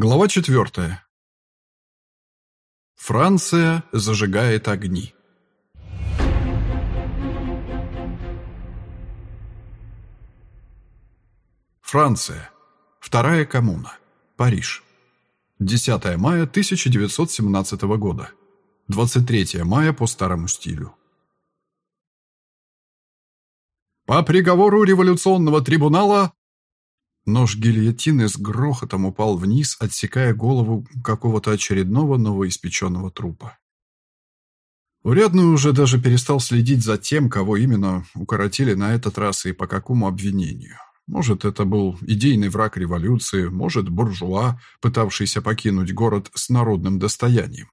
Глава четвертая. Франция зажигает огни. Франция. Вторая коммуна. Париж. 10 мая 1917 года. 23 мая по старому стилю. По приговору революционного трибунала Нож гильотины с грохотом упал вниз, отсекая голову какого-то очередного новоиспеченного трупа. Урядный уже даже перестал следить за тем, кого именно укоротили на этот раз и по какому обвинению. Может, это был идейный враг революции, может, буржуа, пытавшийся покинуть город с народным достоянием,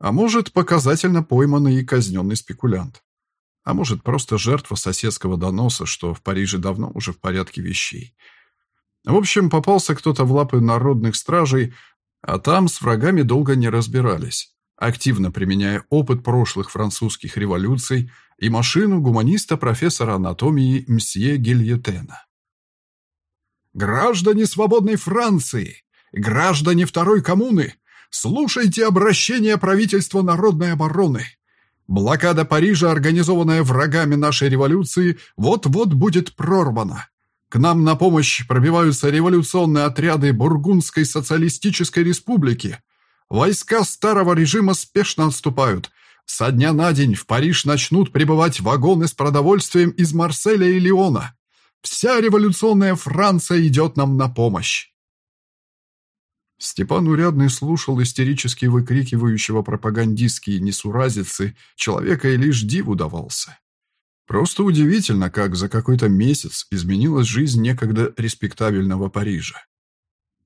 а может, показательно пойманный и казненный спекулянт. А может, просто жертва соседского доноса, что в Париже давно уже в порядке вещей – в общем, попался кто-то в лапы народных стражей, а там с врагами долго не разбирались, активно применяя опыт прошлых французских революций и машину гуманиста-профессора анатомии мсье Гильотена. «Граждане свободной Франции! Граждане Второй коммуны! Слушайте обращение правительства народной обороны!» Блокада Парижа, организованная врагами нашей революции, вот-вот будет прорвана. К нам на помощь пробиваются революционные отряды Бургундской социалистической республики. Войска старого режима спешно отступают. Со дня на день в Париж начнут прибывать вагоны с продовольствием из Марселя и Лиона. Вся революционная Франция идет нам на помощь. Степан Урядный слушал истерически выкрикивающего пропагандистские несуразицы человека и лишь диву давался. Просто удивительно, как за какой-то месяц изменилась жизнь некогда респектабельного Парижа.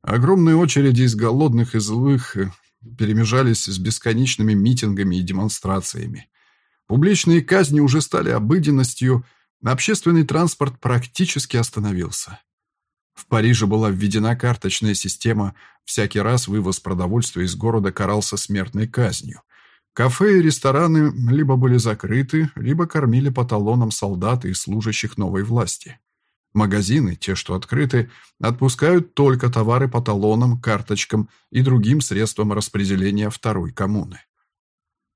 Огромные очереди из голодных и злых э, перемежались с бесконечными митингами и демонстрациями. Публичные казни уже стали обыденностью, общественный транспорт практически остановился. В Париже была введена карточная система, всякий раз вывоз продовольствия из города карался смертной казнью. Кафе и рестораны либо были закрыты, либо кормили по талонам солдат и служащих новой власти. Магазины, те, что открыты, отпускают только товары по талонам, карточкам и другим средствам распределения второй коммуны.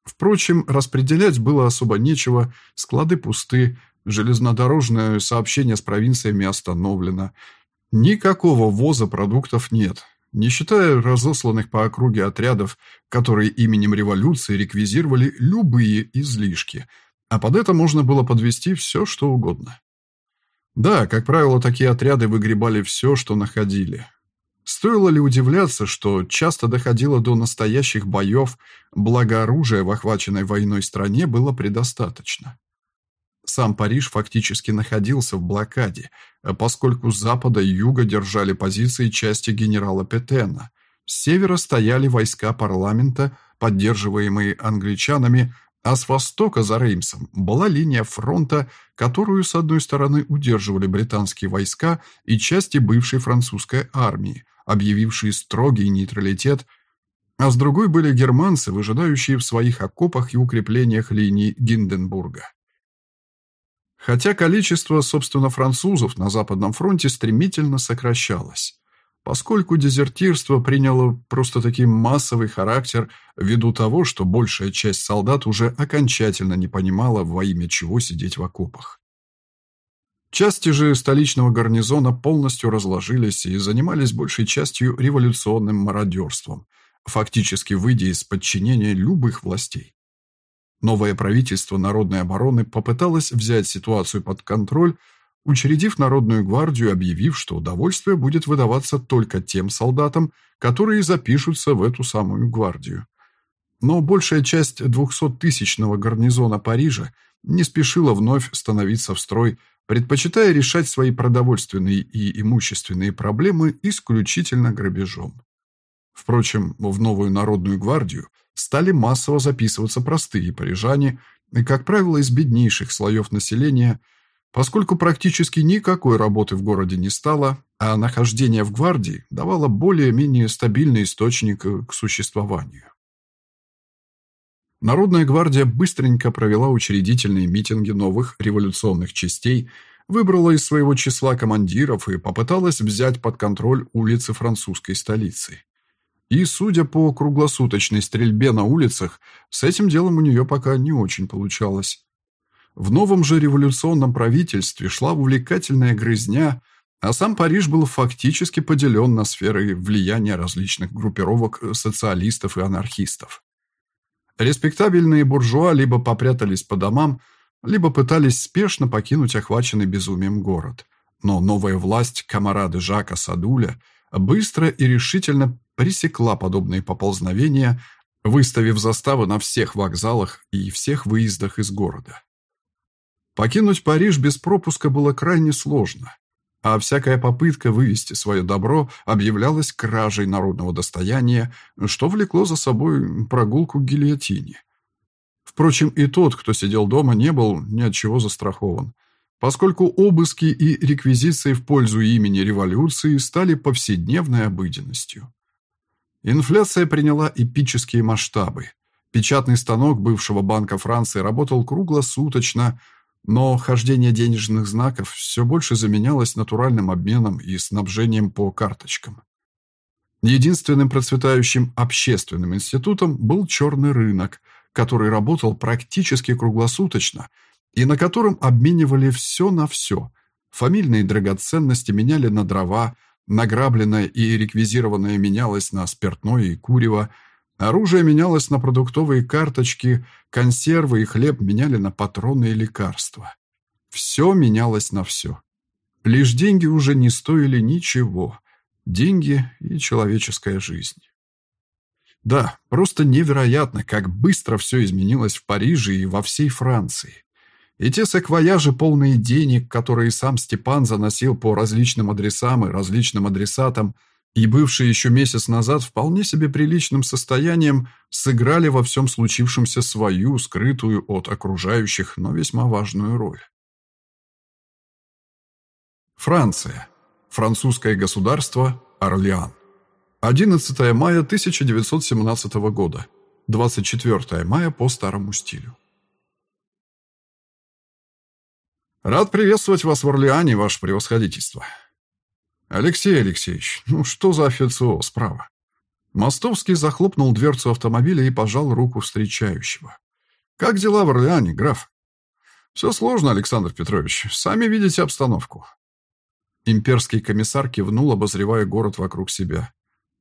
Впрочем, распределять было особо нечего, склады пусты, железнодорожное сообщение с провинциями остановлено. Никакого ввоза продуктов нет, не считая разосланных по округе отрядов, которые именем революции реквизировали любые излишки, а под это можно было подвести все, что угодно. Да, как правило, такие отряды выгребали все, что находили. Стоило ли удивляться, что часто доходило до настоящих боев, благо оружия в охваченной войной стране было предостаточно. Сам Париж фактически находился в блокаде, э, поскольку с запада и юга держали позиции части генерала Петена. С севера стояли войска парламента, поддерживаемые англичанами, а с востока за Реймсом была линия фронта, которую с одной стороны удерживали британские войска и части бывшей французской армии, объявившие строгий нейтралитет, а с другой были германцы, выжидающие в своих окопах и укреплениях линии Гинденбурга. Хотя количество, собственно, французов на Западном фронте стремительно сокращалось, поскольку дезертирство приняло просто таким массовый характер ввиду того, что большая часть солдат уже окончательно не понимала, во имя чего сидеть в окопах. Части же столичного гарнизона полностью разложились и занимались большей частью революционным мародерством, фактически выйдя из подчинения любых властей. Новое правительство народной обороны попыталось взять ситуацию под контроль, учредив Народную гвардию, объявив, что удовольствие будет выдаваться только тем солдатам, которые запишутся в эту самую гвардию. Но большая часть двухсоттысячного гарнизона Парижа не спешила вновь становиться в строй, предпочитая решать свои продовольственные и имущественные проблемы исключительно грабежом. Впрочем, в новую Народную гвардию – стали массово записываться простые парижане, как правило, из беднейших слоев населения, поскольку практически никакой работы в городе не стало, а нахождение в гвардии давало более-менее стабильный источник к существованию. Народная гвардия быстренько провела учредительные митинги новых революционных частей, выбрала из своего числа командиров и попыталась взять под контроль улицы французской столицы. И, судя по круглосуточной стрельбе на улицах, с этим делом у нее пока не очень получалось. В новом же революционном правительстве шла увлекательная грызня, а сам Париж был фактически поделен на сферы влияния различных группировок социалистов и анархистов. Респектабельные буржуа либо попрятались по домам, либо пытались спешно покинуть охваченный безумием город. Но новая власть комарады Жака Садуля быстро и решительно пресекла подобные поползновения, выставив заставы на всех вокзалах и всех выездах из города. Покинуть Париж без пропуска было крайне сложно, а всякая попытка вывести свое добро объявлялась кражей народного достояния, что влекло за собой прогулку к гильотине. Впрочем, и тот, кто сидел дома, не был ни от чего застрахован, поскольку обыски и реквизиции в пользу имени революции стали повседневной обыденностью. Инфляция приняла эпические масштабы. Печатный станок бывшего Банка Франции работал круглосуточно, но хождение денежных знаков все больше заменялось натуральным обменом и снабжением по карточкам. Единственным процветающим общественным институтом был черный рынок, который работал практически круглосуточно и на котором обменивали все на все. Фамильные драгоценности меняли на дрова, Награбленное и реквизированное менялось на спиртное и курево, оружие менялось на продуктовые карточки, консервы и хлеб меняли на патроны и лекарства. Все менялось на все. Лишь деньги уже не стоили ничего. Деньги и человеческая жизнь. Да, просто невероятно, как быстро все изменилось в Париже и во всей Франции. И те саквояжи, полные денег, которые сам Степан заносил по различным адресам и различным адресатам, и бывшие еще месяц назад вполне себе приличным состоянием, сыграли во всем случившемся свою, скрытую от окружающих, но весьма важную роль. Франция. Французское государство. Орлеан. 11 мая 1917 года. 24 мая по старому стилю. Рад приветствовать вас в Орлеане, ваше превосходительство. Алексей Алексеевич, ну что за официоз справа? Мостовский захлопнул дверцу автомобиля и пожал руку встречающего. Как дела в Орлеане, граф? Все сложно, Александр Петрович. Сами видите обстановку. Имперский комиссар кивнул, обозревая город вокруг себя.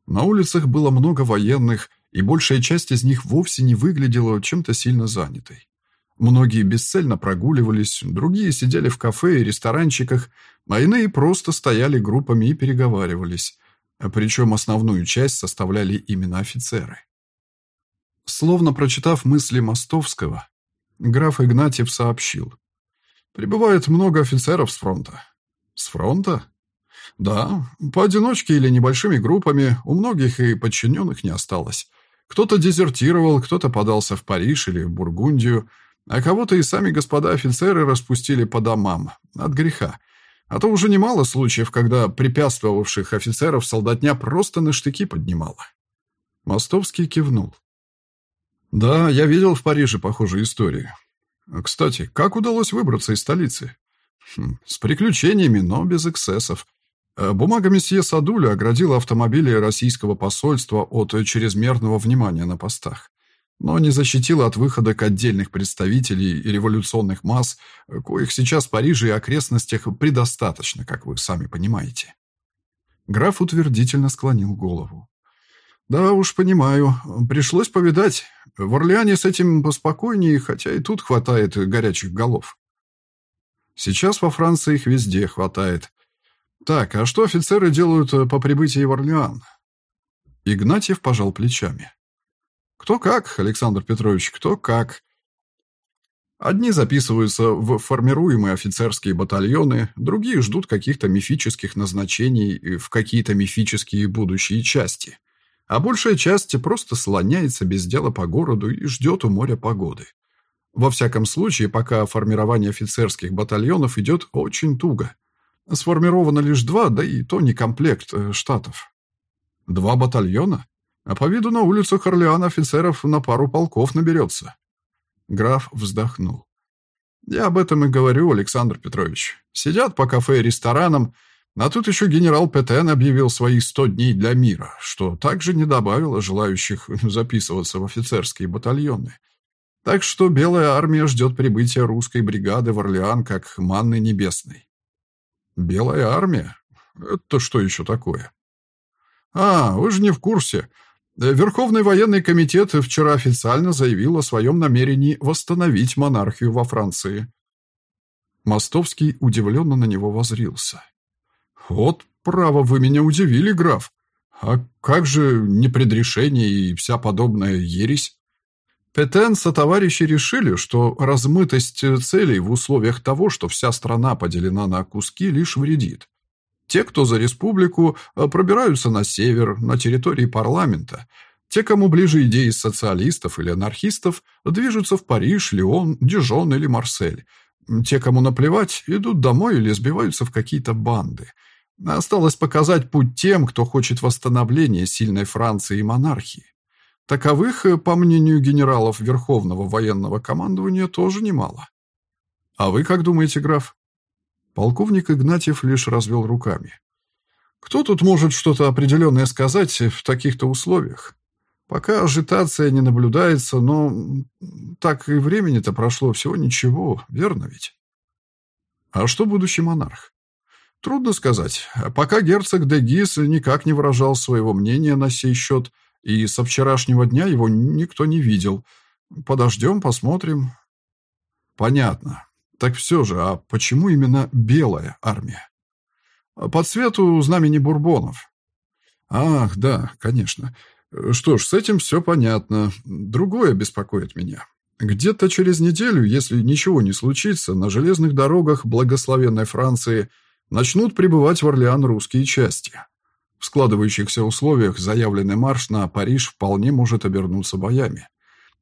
На улицах было много военных, и большая часть из них вовсе не выглядела чем-то сильно занятой. Многие бесцельно прогуливались, другие сидели в кафе и ресторанчиках, а иные просто стояли группами и переговаривались. Причем основную часть составляли именно офицеры. Словно прочитав мысли Мостовского, граф Игнатьев сообщил. «Прибывает много офицеров с фронта». «С фронта?» «Да, поодиночке или небольшими группами, у многих и подчиненных не осталось. Кто-то дезертировал, кто-то подался в Париж или в Бургундию, а кого-то и сами господа офицеры распустили по домам. От греха. А то уже немало случаев, когда препятствовавших офицеров солдатня просто на штыки поднимала. Мостовский кивнул. Да, я видел в Париже похожие истории. Кстати, как удалось выбраться из столицы? Хм, с приключениями, но без эксцессов. Э, бумага месье Садуля оградила автомобили российского посольства от чрезмерного внимания на постах но не защитила от выхода к отдельных представителей революционных масс, коих сейчас в Париже и окрестностях предостаточно, как вы сами понимаете. Граф утвердительно склонил голову. «Да уж, понимаю. Пришлось повидать. В Орлеане с этим поспокойнее, хотя и тут хватает горячих голов. Сейчас во Франции их везде хватает. Так, а что офицеры делают по прибытии в Орлеан?» Игнатьев пожал плечами. Кто как, Александр Петрович, кто как. Одни записываются в формируемые офицерские батальоны, другие ждут каких-то мифических назначений в какие-то мифические будущие части. А большая часть просто слоняется без дела по городу и ждет у моря погоды. Во всяком случае, пока формирование офицерских батальонов идет очень туго. Сформировано лишь два, да и то не комплект э, штатов. Два батальона? А по виду на улицах Орлеана офицеров на пару полков наберется. Граф вздохнул. Я об этом и говорю, Александр Петрович. Сидят по кафе и ресторанам, А тут еще генерал Петен объявил свои сто дней для мира, что также не добавило желающих записываться в офицерские батальоны. Так что Белая армия ждет прибытия русской бригады в Орлеан как манны небесной. Белая армия? Это что еще такое? А, вы же не в курсе. Верховный военный комитет вчера официально заявил о своем намерении восстановить монархию во Франции. Мостовский удивленно на него возрился. «Вот, право, вы меня удивили, граф. А как же непредрешение и вся подобная ересь?» Петен товарищи решили, что размытость целей в условиях того, что вся страна поделена на куски, лишь вредит. Те, кто за республику, пробираются на север, на территории парламента. Те, кому ближе идеи социалистов или анархистов, движутся в Париж, Лион, Дижон или Марсель. Те, кому наплевать, идут домой или сбиваются в какие-то банды. Осталось показать путь тем, кто хочет восстановления сильной Франции и монархии. Таковых, по мнению генералов Верховного военного командования, тоже немало. А вы как думаете, граф? Полковник Игнатьев лишь развел руками. Кто тут может что-то определенное сказать в таких-то условиях? Пока ажитация не наблюдается, но так и времени-то прошло всего ничего, верно ведь? А что будущий монарх? Трудно сказать. Пока герцог де Гис никак не выражал своего мнения на сей счет, и со вчерашнего дня его никто не видел. Подождем, посмотрим. Понятно. Так все же, а почему именно белая армия? По цвету знамени бурбонов. Ах, да, конечно. Что ж, с этим все понятно. Другое беспокоит меня. Где-то через неделю, если ничего не случится, на железных дорогах благословенной Франции – начнут прибывать в Орлеан русские части. В складывающихся условиях заявленный марш на Париж вполне может обернуться боями.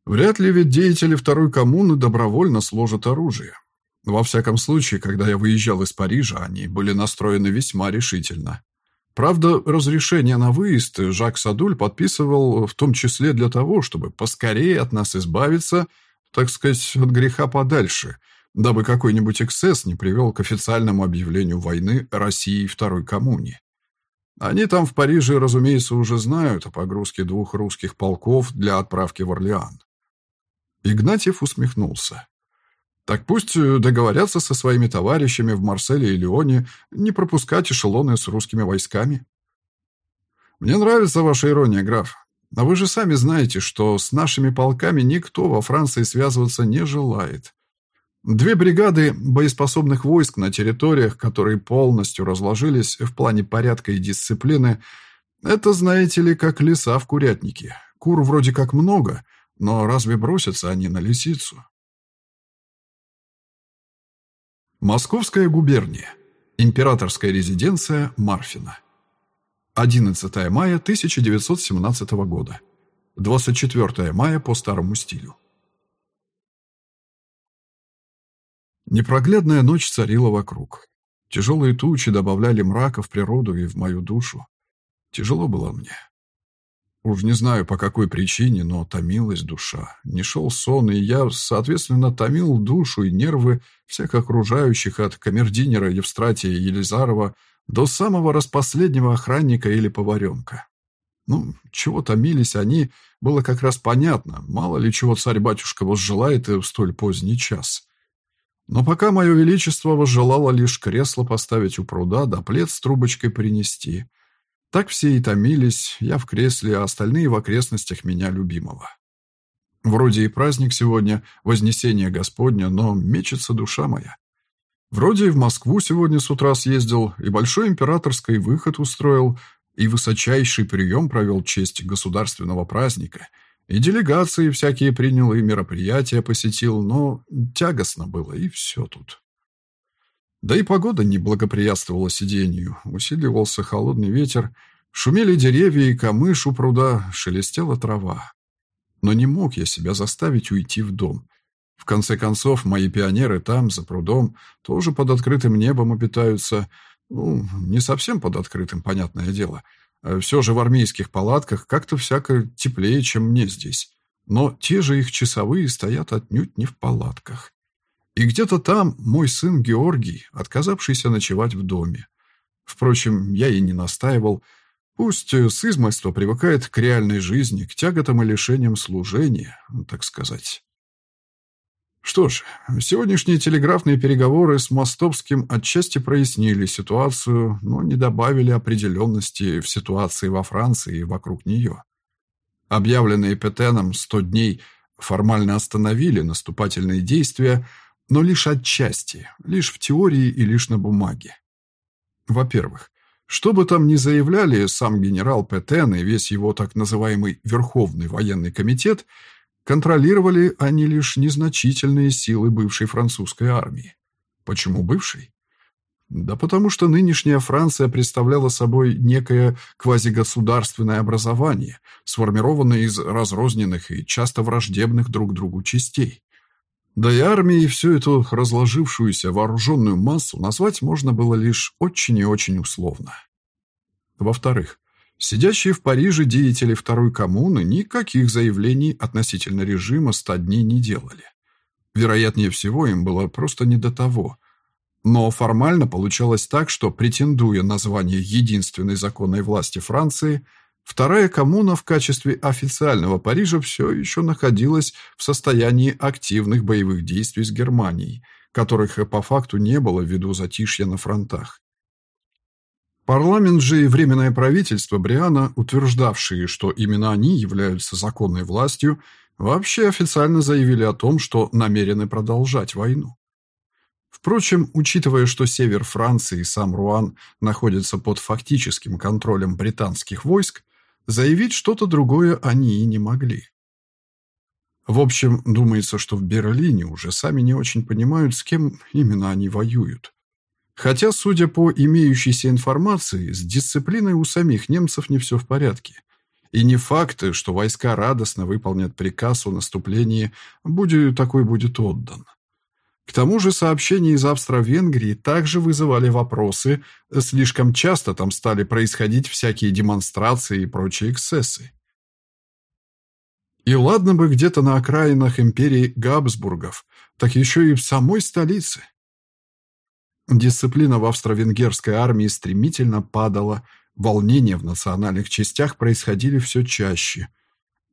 Вряд ли ведь деятели второй коммуны добровольно сложат оружие. Во всяком случае, когда я выезжал из Парижа, они были настроены весьма решительно. Правда, разрешение на выезд Жак Садуль подписывал в том числе для того, чтобы поскорее от нас избавиться, так сказать, от греха подальше – дабы какой-нибудь эксцесс не привел к официальному объявлению войны России Второй коммуне. Они там в Париже, разумеется, уже знают о погрузке двух русских полков для отправки в Орлеан. Игнатьев усмехнулся. Так пусть договорятся со своими товарищами в Марселе и Лионе не пропускать эшелоны с русскими войсками. Мне нравится ваша ирония, граф. А вы же сами знаете, что с нашими полками никто во Франции связываться не желает. Две бригады боеспособных войск на территориях, которые полностью разложились в плане порядка и дисциплины, это, знаете ли, как лиса в курятнике. Кур вроде как много, но разве бросятся они на лисицу? Московская губерния. Императорская резиденция Марфина. 11 мая 1917 года. 24 мая по старому стилю. Непроглядная ночь царила вокруг. Тяжелые тучи добавляли мрака в природу и в мою душу. Тяжело было мне. Уж не знаю, по какой причине, но томилась душа. Не шел сон, и я, соответственно, томил душу и нервы всех окружающих от камердинера Евстратия Елизарова до самого распоследнего охранника или поваренка. Ну, чего томились они, было как раз понятно. Мало ли чего царь-батюшка возжелает в столь поздний час. Но пока мое величество возжелало лишь кресло поставить у пруда, да плед с трубочкой принести. Так все и томились, я в кресле, а остальные в окрестностях меня любимого. Вроде и праздник сегодня, Вознесение Господня, но мечется душа моя. Вроде и в Москву сегодня с утра съездил, и большой императорский выход устроил, и высочайший прием провел честь государственного праздника — и делегации всякие принял, и мероприятия посетил, но тягостно было, и все тут. Да и погода не благоприятствовала сидению. Усиливался холодный ветер, шумели деревья и камыш у пруда, шелестела трава. Но не мог я себя заставить уйти в дом. В конце концов, мои пионеры там, за прудом, тоже под открытым небом обитаются. Ну, не совсем под открытым, понятное дело — Э, все же в армейских палатках как-то всяко теплее, чем мне здесь. Но те же их часовые стоят отнюдь не в палатках. И где-то там мой сын Георгий, отказавшийся ночевать в доме. Впрочем, я и не настаивал. Пусть с измольства привыкает к реальной жизни, к тяготам и лишениям служения, так сказать. Что ж, сегодняшние телеграфные переговоры с Мостовским отчасти прояснили ситуацию, но не добавили определенности в ситуации во Франции и вокруг нее. Объявленные Петеном 100 дней формально остановили наступательные действия, но лишь отчасти, лишь в теории и лишь на бумаге. Во-первых, что бы там ни заявляли сам генерал Петен и весь его так называемый Верховный военный комитет – контролировали они лишь незначительные силы бывшей французской армии. Почему бывшей? Да потому что нынешняя Франция представляла собой некое квазигосударственное образование, сформированное из разрозненных и часто враждебных друг другу частей. Да и армией всю эту разложившуюся вооруженную массу назвать можно было лишь очень и очень условно. Во-вторых, Сидящие в Париже деятели Второй коммуны никаких заявлений относительно режима ста дней не делали. Вероятнее всего, им было просто не до того. Но формально получалось так, что, претендуя на звание единственной законной власти Франции, Вторая коммуна в качестве официального Парижа все еще находилась в состоянии активных боевых действий с Германией, которых по факту не было ввиду затишья на фронтах. Парламент же и Временное правительство Бриана, утверждавшие, что именно они являются законной властью, вообще официально заявили о том, что намерены продолжать войну. Впрочем, учитывая, что север Франции и сам Руан находятся под фактическим контролем британских войск, заявить что-то другое они и не могли. В общем, думается, что в Берлине уже сами не очень понимают, с кем именно они воюют. Хотя, судя по имеющейся информации, с дисциплиной у самих немцев не все в порядке. И не факт, что войска радостно выполнят приказ о наступлении, будет, такой будет отдан. К тому же сообщения из Австро-Венгрии также вызывали вопросы, слишком часто там стали происходить всякие демонстрации и прочие эксцессы. И ладно бы где-то на окраинах империи Габсбургов, так еще и в самой столице. Дисциплина в австро-венгерской армии стремительно падала, волнения в национальных частях происходили все чаще.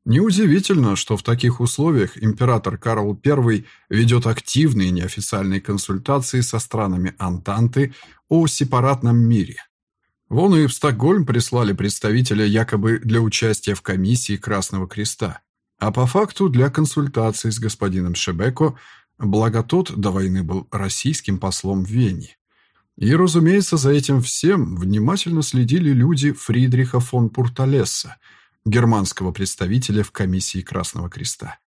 Неудивительно, что в таких условиях император Карл I ведет активные неофициальные консультации со странами Антанты о сепаратном мире. Вон и в Стокгольм прислали представителя якобы для участия в комиссии Красного Креста, а по факту для консультаций с господином Шебеко – Благо тот до войны был российским послом в Вене. И, разумеется, за этим всем внимательно следили люди Фридриха фон Пурталесса, германского представителя в комиссии Красного Креста.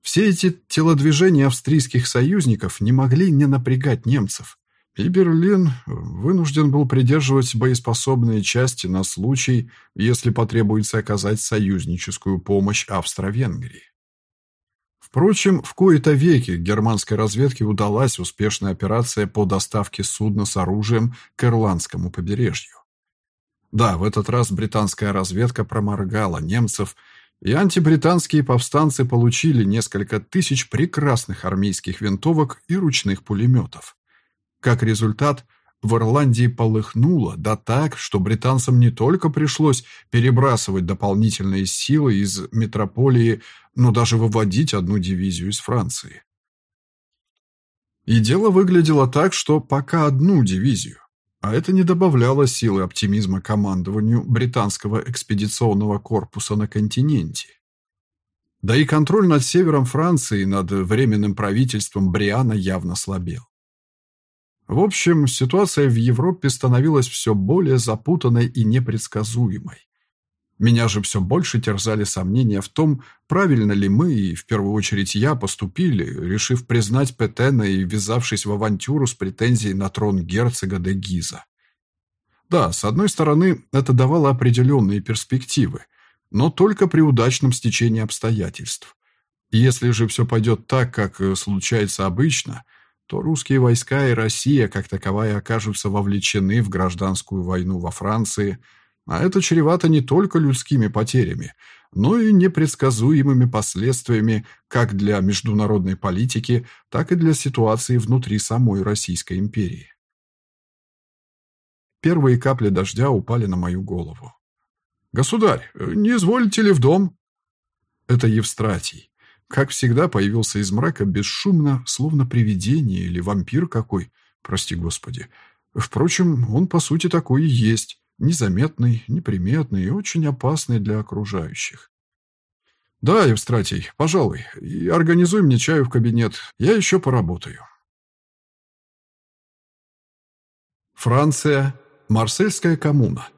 Все эти телодвижения австрийских союзников не могли не напрягать немцев, и Берлин вынужден был придерживать боеспособные части на случай, если потребуется оказать союзническую помощь Австро-Венгрии. Впрочем, в кои-то веки германской разведке удалась успешная операция по доставке судна с оружием к ирландскому побережью. Да, в этот раз британская разведка проморгала немцев, и антибританские повстанцы получили несколько тысяч прекрасных армейских винтовок и ручных пулеметов. Как результат – в Ирландии полыхнуло, да так, что британцам не только пришлось перебрасывать дополнительные силы из метрополии, но даже выводить одну дивизию из Франции. И дело выглядело так, что пока одну дивизию, а это не добавляло силы оптимизма командованию британского экспедиционного корпуса на континенте. Да и контроль над севером Франции, над временным правительством Бриана явно слабел. В общем, ситуация в Европе становилась все более запутанной и непредсказуемой. Меня же все больше терзали сомнения в том, правильно ли мы, и в первую очередь я, поступили, решив признать Петена и ввязавшись в авантюру с претензией на трон герцога де Гиза. Да, с одной стороны, это давало определенные перспективы, но только при удачном стечении обстоятельств. Если же все пойдет так, как э, случается обычно – то русские войска и Россия как таковая окажутся вовлечены в гражданскую войну во Франции, а это чревато не только людскими потерями, но и непредсказуемыми последствиями как для международной политики, так и для ситуации внутри самой Российской империи. первые капли дождя упали на мою голову. «Государь, не изволите ли в дом?» Это Евстратий. Как всегда, появился из мрака бесшумно, словно привидение или вампир какой, прости господи. Впрочем, он по сути такой и есть, незаметный, неприметный и очень опасный для окружающих. «Да, Евстратий, пожалуй, и организуй мне чаю в кабинет, я еще поработаю». Франция, Марсельская коммуна,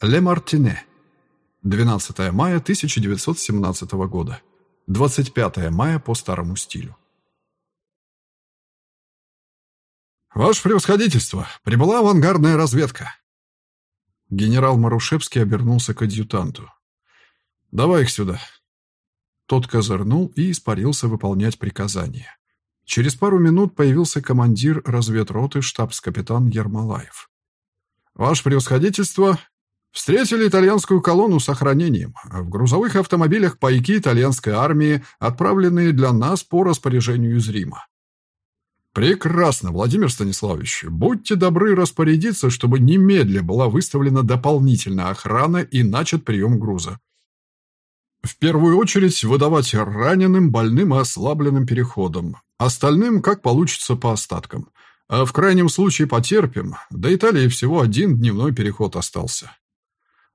Ле Мартине, 12 мая 1917 года. 25 мая по старому стилю. «Ваше превосходительство! Прибыла авангардная разведка!» Генерал Марушевский обернулся к адъютанту. «Давай их сюда!» Тот козырнул и испарился выполнять приказание. Через пару минут появился командир разведроты штабс-капитан Ермолаев. «Ваше превосходительство, Встретили итальянскую колонну с охранением. В грузовых автомобилях пайки итальянской армии, отправленные для нас по распоряжению из Рима. Прекрасно, Владимир Станиславович. Будьте добры распорядиться, чтобы немедля была выставлена дополнительная охрана и начат прием груза. В первую очередь выдавать раненым, больным и ослабленным переходом. Остальным как получится по остаткам. А в крайнем случае потерпим. До Италии всего один дневной переход остался.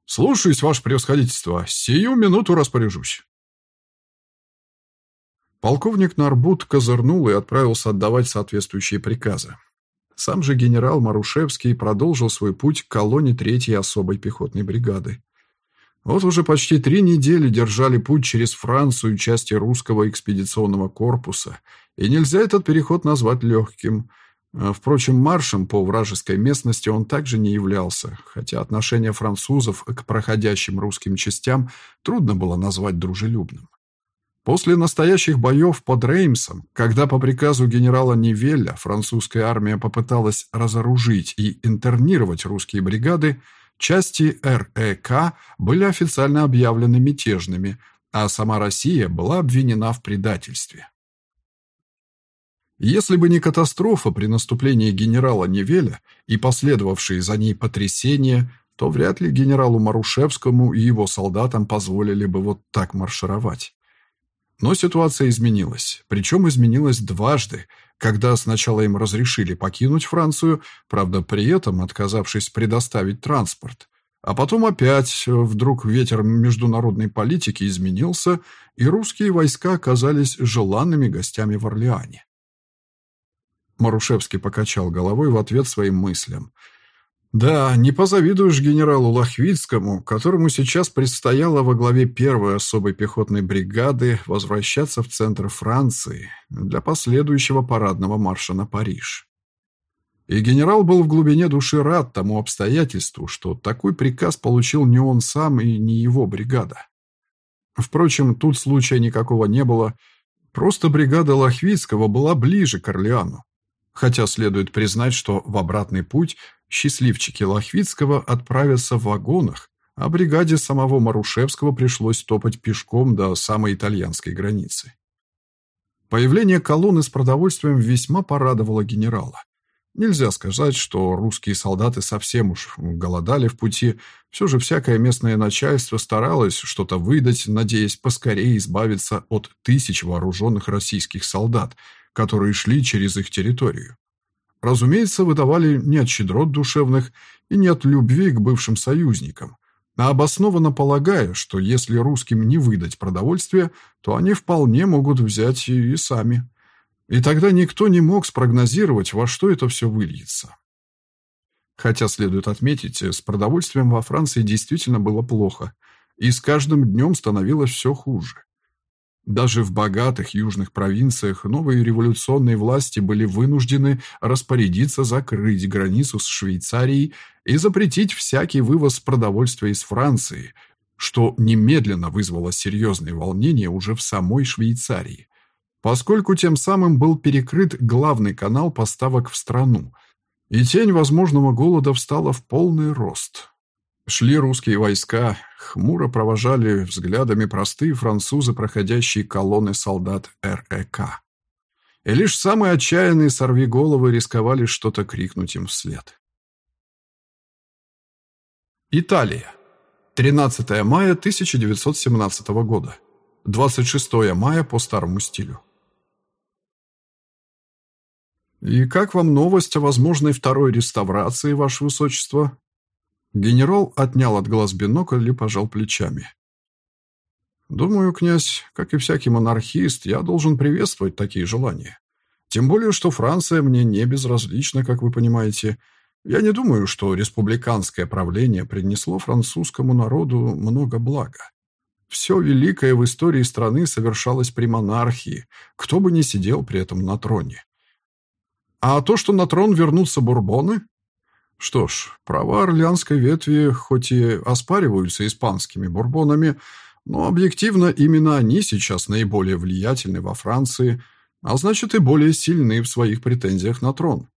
«Слушаюсь, ваше превосходительство. Сию минуту распоряжусь». Полковник Нарбут козырнул и отправился отдавать соответствующие приказы. Сам же генерал Марушевский продолжил свой путь к колонне третьей особой пехотной бригады. Вот уже почти три недели держали путь через Францию части русского экспедиционного корпуса, и нельзя этот переход назвать легким – а, впрочем, маршем по вражеской местности он также не являлся, хотя отношение французов к проходящим русским частям трудно было назвать дружелюбным. После настоящих боев под Реймсом, когда по приказу генерала Нивеля французская армия попыталась разоружить и интернировать русские бригады, части РЭК были официально объявлены мятежными, а сама Россия была обвинена в предательстве. Если бы не катастрофа при наступлении генерала Невеля и последовавшие за ней потрясения, то вряд ли генералу Марушевскому и его солдатам позволили бы вот так маршировать. Но ситуация изменилась, причем изменилась дважды, когда сначала им разрешили покинуть Францию, правда, при этом отказавшись предоставить транспорт, а потом опять вдруг ветер международной политики изменился, и русские войска оказались желанными гостями в Орлеане. Марушевский покачал головой в ответ своим мыслям. Да, не позавидуешь генералу Лохвицкому, которому сейчас предстояло во главе первой особой пехотной бригады возвращаться в центр Франции для последующего парадного марша на Париж. И генерал был в глубине души рад тому обстоятельству, что такой приказ получил не он сам и не его бригада. Впрочем, тут случая никакого не было, просто бригада Лохвицкого была ближе к Орлеану хотя следует признать, что в обратный путь счастливчики Лохвицкого отправятся в вагонах, а бригаде самого Марушевского пришлось топать пешком до самой итальянской границы. Появление колонны с продовольствием весьма порадовало генерала. Нельзя сказать, что русские солдаты совсем уж голодали в пути, все же всякое местное начальство старалось что-то выдать, надеясь поскорее избавиться от тысяч вооруженных российских солдат – которые шли через их территорию. Разумеется, выдавали не от щедрот душевных и не от любви к бывшим союзникам, а обоснованно полагая, что если русским не выдать продовольствие, то они вполне могут взять и, и сами. И тогда никто не мог спрогнозировать, во что это все выльется. Хотя, следует отметить, с продовольствием во Франции действительно было плохо, и с каждым днем становилось все хуже. Даже в богатых южных провинциях новые революционные власти были вынуждены распорядиться закрыть границу с Швейцарией и запретить всякий вывоз продовольствия из Франции, что немедленно вызвало серьезные волнения уже в самой Швейцарии, поскольку тем самым был перекрыт главный канал поставок в страну, и тень возможного голода встала в полный рост. Шли русские войска, хмуро провожали взглядами простые французы, проходящие колонны солдат РЭК. И лишь самые отчаянные сорвиголовы рисковали что-то крикнуть им вслед. Италия. 13 мая 1917 года. 26 мая по старому стилю. «И как вам новость о возможной второй реставрации, Ваше Высочество?» Генерал отнял от глаз бинокль и пожал плечами. «Думаю, князь, как и всякий монархист, я должен приветствовать такие желания. Тем более, что Франция мне не безразлична, как вы понимаете. Я не думаю, что республиканское правление принесло французскому народу много блага. Все великое в истории страны совершалось при монархии, кто бы ни сидел при этом на троне. А то, что на трон вернутся бурбоны? Что ж, права орлеанской ветви хоть и оспариваются испанскими бурбонами, но объективно именно они сейчас наиболее влиятельны во Франции, а значит и более сильны в своих претензиях на трон.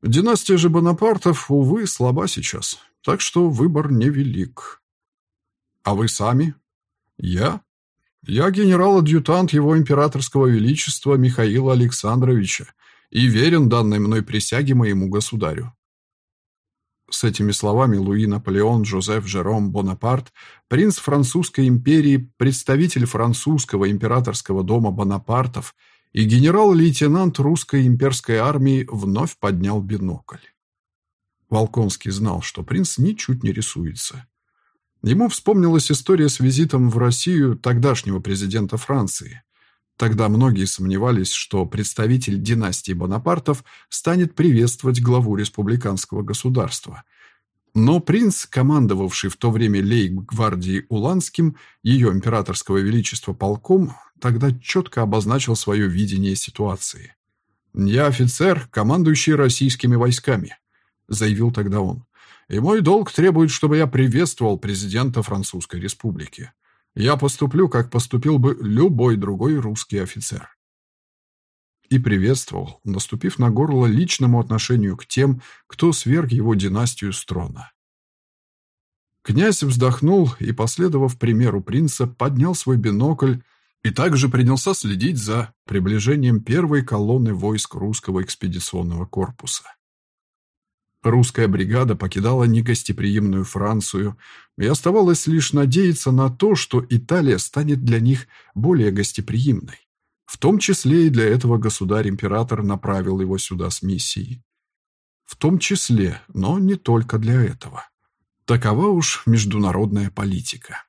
Династия же Бонапартов, увы, слаба сейчас, так что выбор невелик. А вы сами? Я? Я генерал-адъютант его императорского величества Михаила Александровича и верен данной мной присяге моему государю. С этими словами Луи Наполеон Жозеф Жером Бонапарт, принц французской империи, представитель французского императорского дома Бонапартов и генерал-лейтенант русской имперской армии вновь поднял бинокль. Волконский знал, что принц ничуть не рисуется. Ему вспомнилась история с визитом в Россию тогдашнего президента Франции. Тогда многие сомневались, что представитель династии Бонапартов станет приветствовать главу республиканского государства. Но принц, командовавший в то время лейб-гвардией Уланским, ее императорского величества полком, тогда четко обозначил свое видение ситуации. «Я офицер, командующий российскими войсками», — заявил тогда он. «И мой долг требует, чтобы я приветствовал президента Французской Республики. Я поступлю, как поступил бы любой другой русский офицер. И приветствовал, наступив на горло личному отношению к тем, кто сверг его династию с трона. Князь вздохнул и, последовав примеру принца, поднял свой бинокль и также принялся следить за приближением первой колонны войск русского экспедиционного корпуса. Русская бригада покидала негостеприимную Францию, и оставалось лишь надеяться на то, что Италия станет для них более гостеприимной. В том числе и для этого государь-император направил его сюда с миссией. В том числе, но не только для этого. Такова уж международная политика.